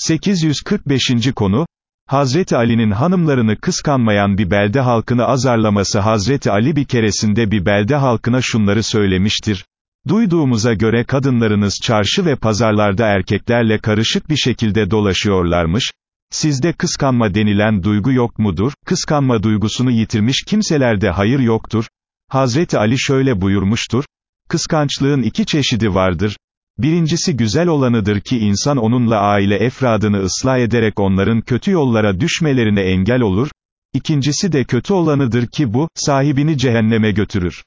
845. konu, Hazreti Ali'nin hanımlarını kıskanmayan bir belde halkını azarlaması. Hazreti Ali bir keresinde bir belde halkına şunları söylemiştir. Duyduğumuza göre kadınlarınız çarşı ve pazarlarda erkeklerle karışık bir şekilde dolaşıyorlarmış, sizde kıskanma denilen duygu yok mudur, kıskanma duygusunu yitirmiş kimselerde hayır yoktur, Hazreti Ali şöyle buyurmuştur, kıskançlığın iki çeşidi vardır, Birincisi güzel olanıdır ki insan onunla aile efradını ıslah ederek onların kötü yollara düşmelerine engel olur, İkincisi de kötü olanıdır ki bu, sahibini cehenneme götürür.